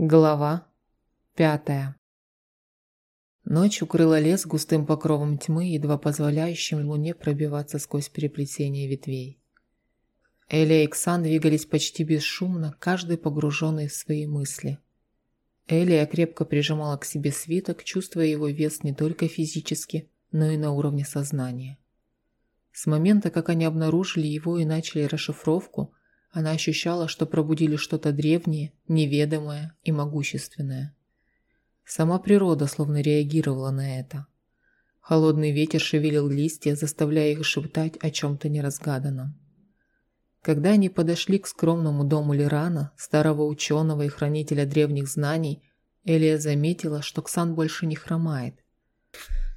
Глава пятая Ночь укрыла лес густым покровом тьмы, едва позволяющим луне пробиваться сквозь переплетение ветвей. Эля и Ксан двигались почти бесшумно, каждый погруженный в свои мысли. Элия крепко прижимала к себе свиток, чувствуя его вес не только физически, но и на уровне сознания. С момента, как они обнаружили его и начали расшифровку, она ощущала, что пробудили что-то древнее, неведомое и могущественное. Сама природа словно реагировала на это. Холодный ветер шевелил листья, заставляя их шептать о чем-то неразгаданном. Когда они подошли к скромному дому Лирана, старого ученого и хранителя древних знаний, Элия заметила, что Ксан больше не хромает.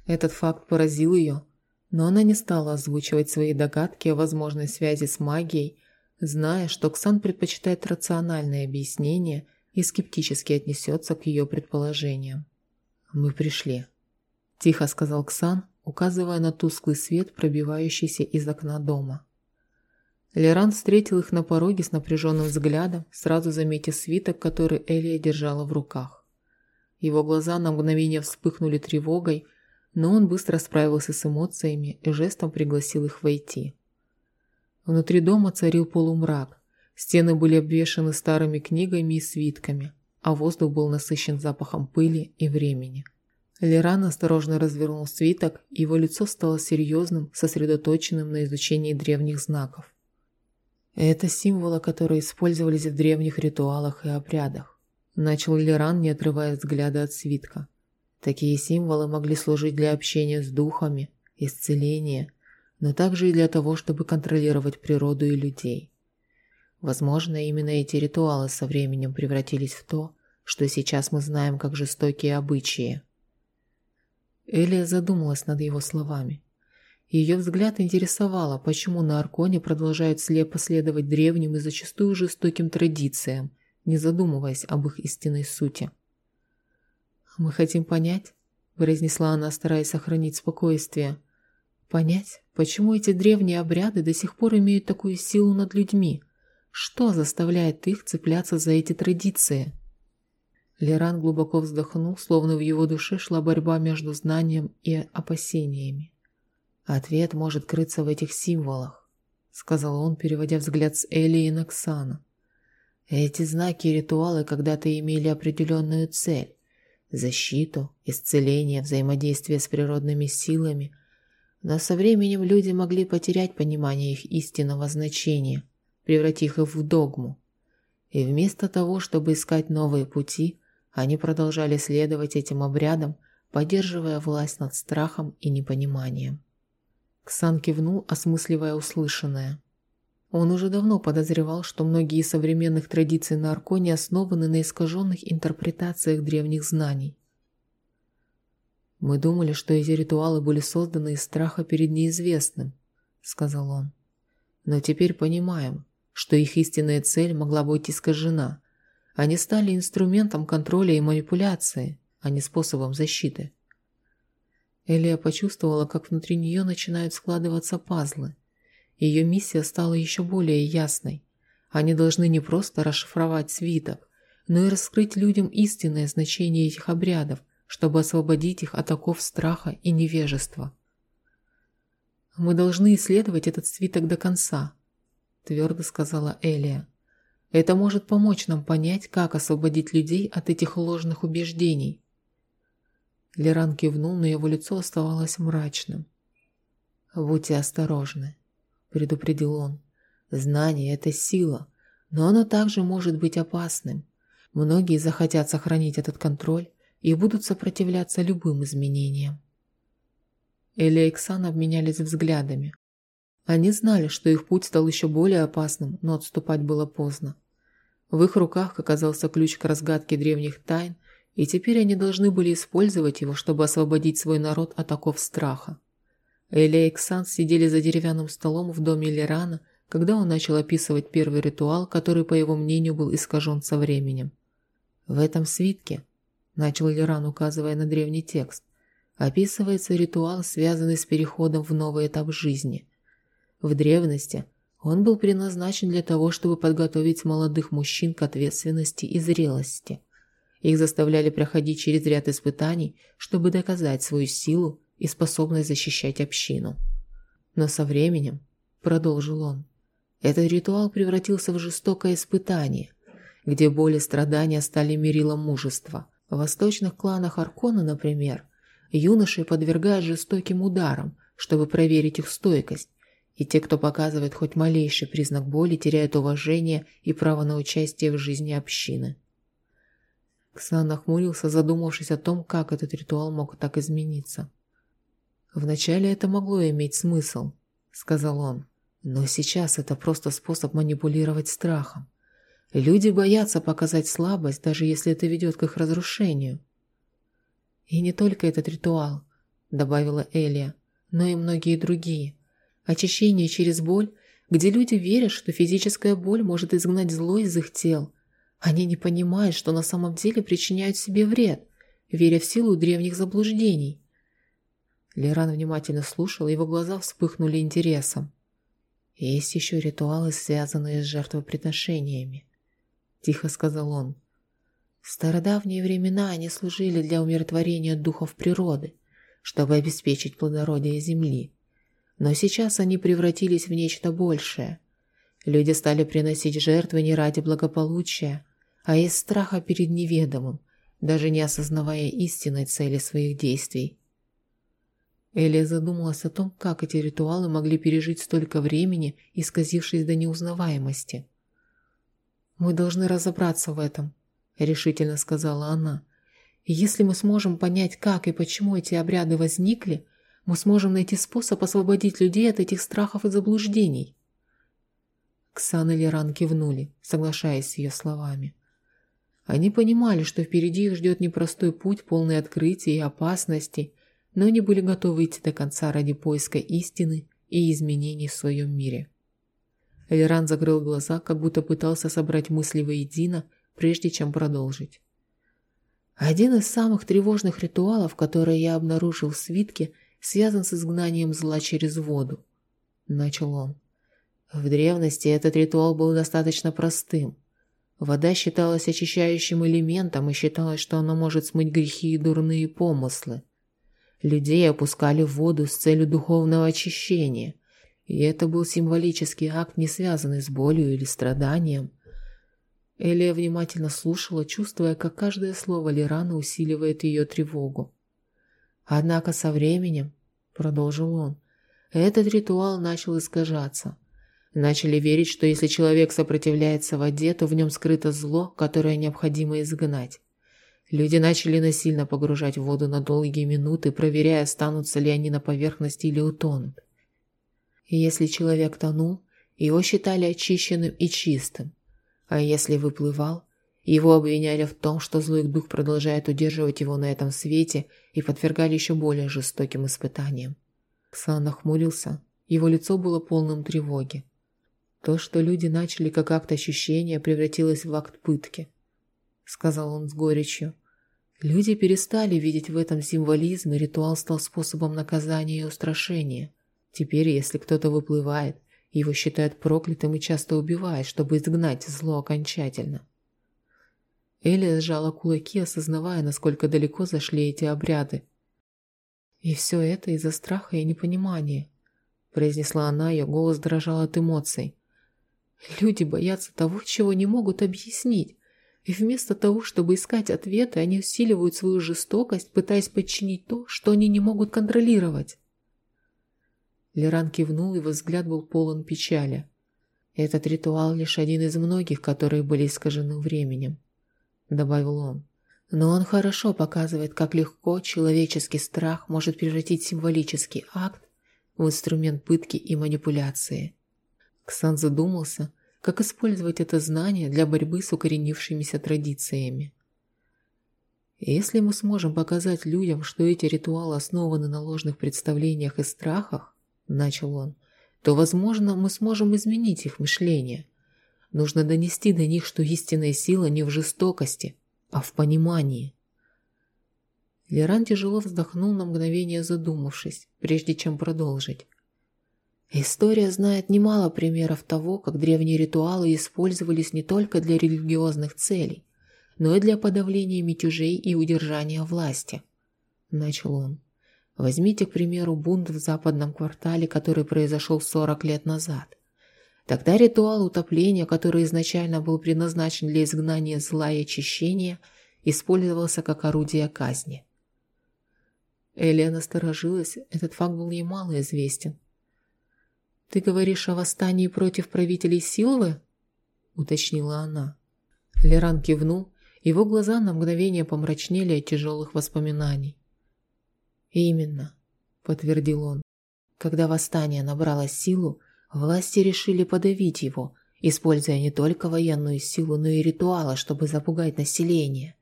Этот факт поразил ее, но она не стала озвучивать свои догадки о возможной связи с магией зная, что Ксан предпочитает рациональное объяснение и скептически отнесется к ее предположениям. «Мы пришли», – тихо сказал Ксан, указывая на тусклый свет, пробивающийся из окна дома. Леран встретил их на пороге с напряженным взглядом, сразу заметив свиток, который Элия держала в руках. Его глаза на мгновение вспыхнули тревогой, но он быстро справился с эмоциями и жестом пригласил их войти. Внутри дома царил полумрак. Стены были обвешаны старыми книгами и свитками, а воздух был насыщен запахом пыли и времени. Леран осторожно развернул свиток, и его лицо стало серьезным, сосредоточенным на изучении древних знаков. Это символы, которые использовались в древних ритуалах и обрядах. Начал Леран, не отрывая взгляда от свитка. Такие символы могли служить для общения с духами, исцеления, но также и для того, чтобы контролировать природу и людей. Возможно, именно эти ритуалы со временем превратились в то, что сейчас мы знаем как жестокие обычаи. Элия задумалась над его словами. Ее взгляд интересовало, почему на Арконе продолжают слепо следовать древним и зачастую жестоким традициям, не задумываясь об их истинной сути. «Мы хотим понять», – произнесла она, стараясь сохранить спокойствие – Понять, почему эти древние обряды до сих пор имеют такую силу над людьми? Что заставляет их цепляться за эти традиции? Леран глубоко вздохнул, словно в его душе шла борьба между знанием и опасениями. «Ответ может крыться в этих символах», — сказал он, переводя взгляд с Элии на Ксана. «Эти знаки и ритуалы когда-то имели определенную цель – защиту, исцеление, взаимодействие с природными силами – но со временем люди могли потерять понимание их истинного значения, превратив их в догму. И вместо того, чтобы искать новые пути, они продолжали следовать этим обрядам, поддерживая власть над страхом и непониманием. Ксан кивнул, осмысливая услышанное. Он уже давно подозревал, что многие современных традиций на Арконе основаны на искаженных интерпретациях древних знаний. «Мы думали, что эти ритуалы были созданы из страха перед неизвестным», — сказал он. «Но теперь понимаем, что их истинная цель могла быть искажена. Они стали инструментом контроля и манипуляции, а не способом защиты». Элия почувствовала, как внутри нее начинают складываться пазлы. Ее миссия стала еще более ясной. Они должны не просто расшифровать свиток, но и раскрыть людям истинное значение этих обрядов, чтобы освободить их от оков страха и невежества. «Мы должны исследовать этот свиток до конца», – твердо сказала Элия. «Это может помочь нам понять, как освободить людей от этих ложных убеждений». Леран кивнул, но его лицо оставалось мрачным. «Будьте осторожны», – предупредил он. «Знание – это сила, но оно также может быть опасным. Многие захотят сохранить этот контроль, и будут сопротивляться любым изменениям. Эли и Эксан обменялись взглядами. Они знали, что их путь стал еще более опасным, но отступать было поздно. В их руках оказался ключ к разгадке древних тайн, и теперь они должны были использовать его, чтобы освободить свой народ от оков страха. Эли и Эксан сидели за деревянным столом в доме Лерана, когда он начал описывать первый ритуал, который, по его мнению, был искажен со временем. В этом свитке начал Леран, указывая на древний текст, описывается ритуал, связанный с переходом в новый этап жизни. В древности он был предназначен для того, чтобы подготовить молодых мужчин к ответственности и зрелости. Их заставляли проходить через ряд испытаний, чтобы доказать свою силу и способность защищать общину. Но со временем, продолжил он, этот ритуал превратился в жестокое испытание, где боль и страдания стали мерилом мужества. В восточных кланах Аркона, например, юношей подвергают жестоким ударам, чтобы проверить их стойкость, и те, кто показывает хоть малейший признак боли, теряют уважение и право на участие в жизни общины. Ксан нахмурился, задумавшись о том, как этот ритуал мог так измениться. «Вначале это могло иметь смысл», — сказал он, — «но сейчас это просто способ манипулировать страхом. Люди боятся показать слабость, даже если это ведет к их разрушению». «И не только этот ритуал», — добавила Элия, — «но и многие другие. Очищение через боль, где люди верят, что физическая боль может изгнать зло из их тел. Они не понимают, что на самом деле причиняют себе вред, веря в силу древних заблуждений. Леран внимательно слушал, его глаза вспыхнули интересом. «Есть еще ритуалы, связанные с жертвоприношениями», – тихо сказал он. «В стародавние времена они служили для умиротворения духов природы, чтобы обеспечить плодородие земли. Но сейчас они превратились в нечто большее. Люди стали приносить жертвы не ради благополучия, а из страха перед неведомым, даже не осознавая истинной цели своих действий. Элия задумалась о том, как эти ритуалы могли пережить столько времени, исказившись до неузнаваемости. «Мы должны разобраться в этом», – решительно сказала она. «И если мы сможем понять, как и почему эти обряды возникли, мы сможем найти способ освободить людей от этих страхов и заблуждений. Ксан и Леран кивнули, соглашаясь с ее словами. Они понимали, что впереди их ждет непростой путь, полный открытий и опасностей, но они были готовы идти до конца ради поиска истины и изменений в своем мире. Эльран закрыл глаза, как будто пытался собрать мысли воедино, прежде чем продолжить. Один из самых тревожных ритуалов, которые я обнаружил в свитке, связан с изгнанием зла через воду. Начал он. В древности этот ритуал был достаточно простым. Вода считалась очищающим элементом и считалось, что она может смыть грехи и дурные помыслы. Людей опускали в воду с целью духовного очищения, и это был символический акт, не связанный с болью или страданием. Элия внимательно слушала, чувствуя, как каждое слово Лирана усиливает ее тревогу. Однако со временем, продолжил он, этот ритуал начал искажаться. Начали верить, что если человек сопротивляется воде, то в нем скрыто зло, которое необходимо изгнать. Люди начали насильно погружать в воду на долгие минуты, проверяя, останутся ли они на поверхности или утонут. И если человек тонул, его считали очищенным и чистым, а если выплывал, его обвиняли в том, что злой дух продолжает удерживать его на этом свете и подвергали еще более жестоким испытаниям. Ксан нахмурился, его лицо было полным тревоги. То, что люди начали как акт ощущения, превратилось в акт пытки, сказал он с горечью. Люди перестали видеть в этом символизм, и ритуал стал способом наказания и устрашения. Теперь, если кто-то выплывает, его считают проклятым и часто убивают, чтобы изгнать зло окончательно. Элия сжала кулаки, осознавая, насколько далеко зашли эти обряды. «И все это из-за страха и непонимания», – произнесла она, ее голос дрожал от эмоций. «Люди боятся того, чего не могут объяснить, и вместо того, чтобы искать ответы, они усиливают свою жестокость, пытаясь подчинить то, что они не могут контролировать». Леран кивнул, его взгляд был полон печали. Этот ритуал лишь один из многих, которые были искажены временем добавил он. Но он хорошо показывает, как легко человеческий страх может превратить символический акт в инструмент пытки и манипуляции. Ксан задумался, как использовать это знание для борьбы с укоренившимися традициями. Если мы сможем показать людям, что эти ритуалы основаны на ложных представлениях и страхах, начал он, то, возможно, мы сможем изменить их мышление. Нужно донести до них, что истинная сила не в жестокости, а в понимании. Леран тяжело вздохнул на мгновение, задумавшись, прежде чем продолжить. История знает немало примеров того, как древние ритуалы использовались не только для религиозных целей, но и для подавления мятежей и удержания власти. Начал он. Возьмите, к примеру, бунт в западном квартале, который произошел 40 лет назад. Тогда ритуал утопления, который изначально был предназначен для изгнания зла и очищения, использовался как орудие казни. Элия насторожилась, этот факт был ей мало известен. «Ты говоришь о восстании против правителей Силвы?» – уточнила она. Леран кивнул, его глаза на мгновение помрачнели от тяжелых воспоминаний. «Именно», – подтвердил он. «Когда восстание набрало силу, власти решили подавить его, используя не только военную силу, но и ритуалы, чтобы запугать население.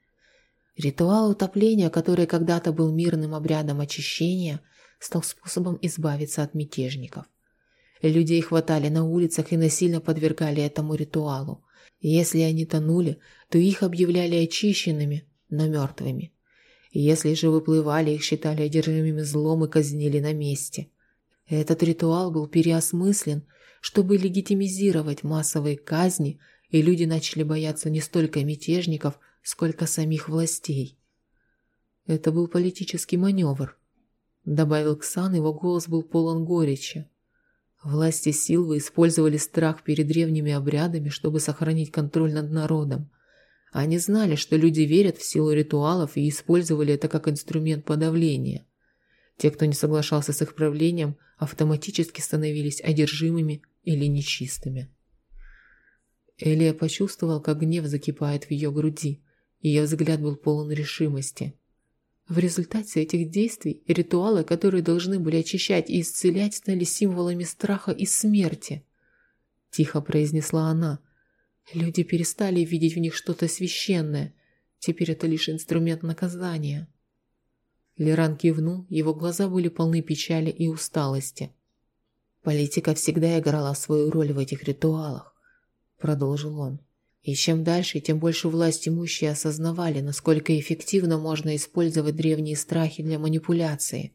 Ритуал утопления, который когда-то был мирным обрядом очищения, стал способом избавиться от мятежников. Людей хватали на улицах и насильно подвергали этому ритуалу. Если они тонули, то их объявляли очищенными, но мертвыми. Если же выплывали, их считали одержимыми злом и казнили на месте. Этот ритуал был переосмыслен, чтобы легитимизировать массовые казни, и люди начали бояться не столько мятежников, сколько самих властей. Это был политический маневр. Добавил Ксан, его голос был полон горечи. Власти Силвы использовали страх перед древними обрядами, чтобы сохранить контроль над народом. Они знали, что люди верят в силу ритуалов и использовали это как инструмент подавления. Те, кто не соглашался с их правлением, автоматически становились одержимыми или нечистыми. Элия почувствовал, как гнев закипает в ее груди. Ее взгляд был полон решимости. В результате этих действий ритуалы, которые должны были очищать и исцелять, стали символами страха и смерти. Тихо произнесла она. Люди перестали видеть в них что-то священное. Теперь это лишь инструмент наказания. Леран кивнул, его глаза были полны печали и усталости. Политика всегда играла свою роль в этих ритуалах, продолжил он. И чем дальше, тем больше власть имущие осознавали, насколько эффективно можно использовать древние страхи для манипуляции.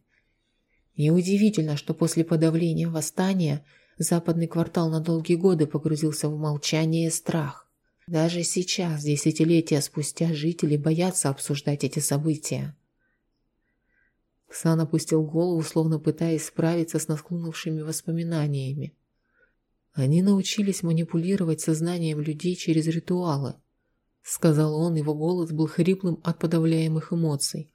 Неудивительно, что после подавления восстания западный квартал на долгие годы погрузился в молчание и страх. Даже сейчас, десятилетия спустя, жители боятся обсуждать эти события. Ксан опустил голову, словно пытаясь справиться с нахлынувшими воспоминаниями. Они научились манипулировать сознанием людей через ритуалы, сказал он, его голос был хриплым от подавляемых эмоций.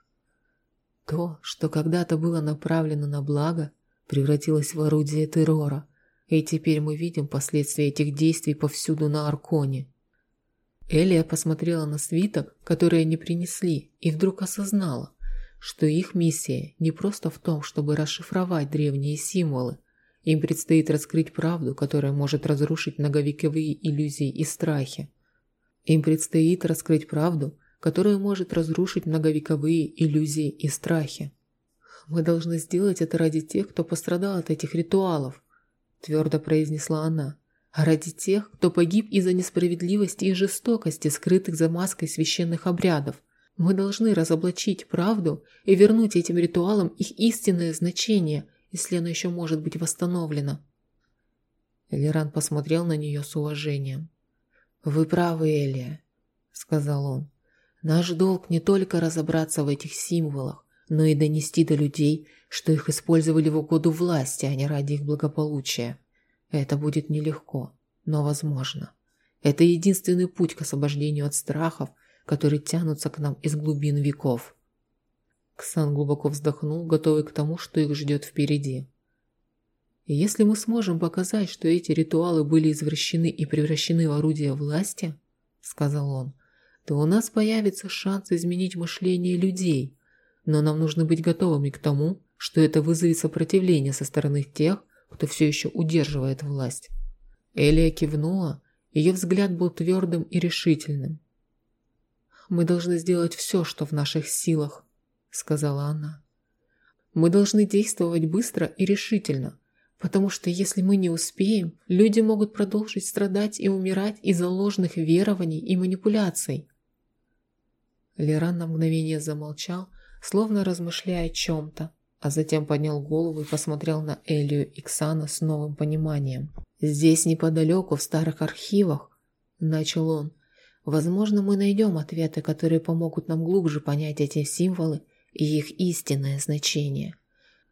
То, что когда-то было направлено на благо, превратилось в орудие террора, и теперь мы видим последствия этих действий повсюду на Арконе. Элия посмотрела на свиток, который они принесли, и вдруг осознала, что их миссия не просто в том, чтобы расшифровать древние символы, им предстоит раскрыть правду, которая может разрушить многовековые иллюзии и страхи. Им предстоит раскрыть правду, которая может разрушить многовековые иллюзии и страхи. Мы должны сделать это ради тех, кто пострадал от этих ритуалов, твердо произнесла она. А ради тех, кто погиб из-за несправедливости и жестокости, скрытых за маской священных обрядов. Мы должны разоблачить правду и вернуть этим ритуалам их истинное значение – если оно еще может быть восстановлено. Элиран посмотрел на нее с уважением. «Вы правы, Элия», — сказал он. «Наш долг не только разобраться в этих символах, но и донести до людей, что их использовали в угоду власти, а не ради их благополучия. Это будет нелегко, но возможно. Это единственный путь к освобождению от страхов, которые тянутся к нам из глубин веков». Ксан глубоко вздохнул, готовый к тому, что их ждет впереди. Если мы сможем показать, что эти ритуалы были извращены и превращены в орудие власти, сказал он, то у нас появится шанс изменить мышление людей. Но нам нужно быть готовыми к тому, что это вызовет сопротивление со стороны тех, кто все еще удерживает власть. Элия кивнула, ее взгляд был твердым и решительным. Мы должны сделать все, что в наших силах, сказала она. Мы должны действовать быстро и решительно, потому что если мы не успеем, люди могут продолжить страдать и умирать из-за ложных верований и манипуляций. Леран на мгновение замолчал, словно размышляя о чем-то, а затем поднял голову и посмотрел на Элию и Ксана с новым пониманием. «Здесь неподалеку, в старых архивах», – начал он, Возможно, мы найдем ответы, которые помогут нам глубже понять эти символы и их истинное значение.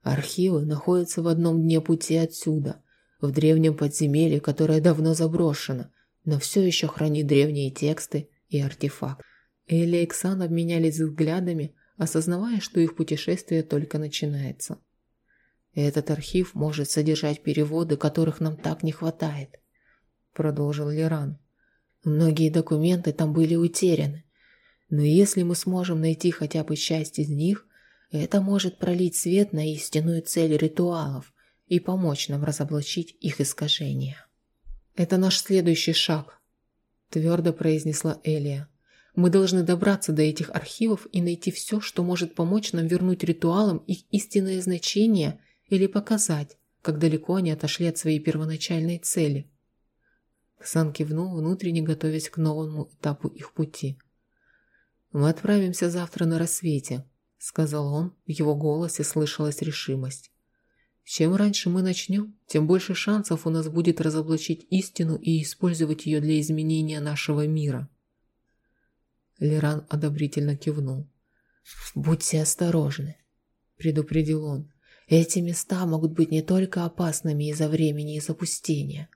Архивы находятся в одном дне пути отсюда, в древнем подземелье, которое давно заброшено, но все еще хранит древние тексты и артефакты. Элли и Ксан обменялись взглядами, осознавая, что их путешествие только начинается. «Этот архив может содержать переводы, которых нам так не хватает», – продолжил Леран. «Многие документы там были утеряны, но если мы сможем найти хотя бы часть из них, это может пролить свет на истинную цель ритуалов и помочь нам разоблачить их искажения». «Это наш следующий шаг», – твердо произнесла Элия. «Мы должны добраться до этих архивов и найти все, что может помочь нам вернуть ритуалам их истинное значение или показать, как далеко они отошли от своей первоначальной цели». Ксан кивнул, внутренне готовясь к новому этапу их пути. «Мы отправимся завтра на рассвете», — сказал он, в его голосе слышалась решимость. «Чем раньше мы начнем, тем больше шансов у нас будет разоблачить истину и использовать ее для изменения нашего мира». Леран одобрительно кивнул. «Будьте осторожны», — предупредил он. «Эти места могут быть не только опасными из-за времени и запустения,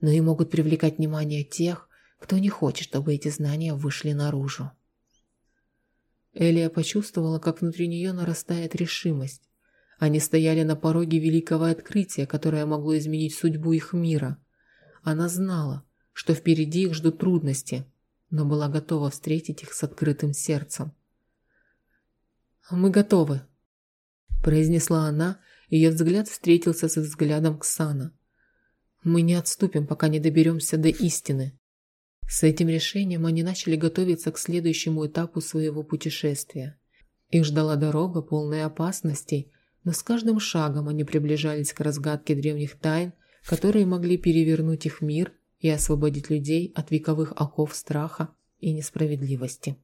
но и могут привлекать внимание тех, кто не хочет, чтобы эти знания вышли наружу». Элия почувствовала, как внутри нее нарастает решимость. Они стояли на пороге великого открытия, которое могло изменить судьбу их мира. Она знала, что впереди их ждут трудности, но была готова встретить их с открытым сердцем. «Мы готовы», – произнесла она, ее взгляд встретился с взглядом Ксана. «Мы не отступим, пока не доберемся до истины». С этим решением они начали готовиться к следующему этапу своего путешествия. Их ждала дорога, полная опасностей, но с каждым шагом они приближались к разгадке древних тайн, которые могли перевернуть их мир и освободить людей от вековых оков страха и несправедливости.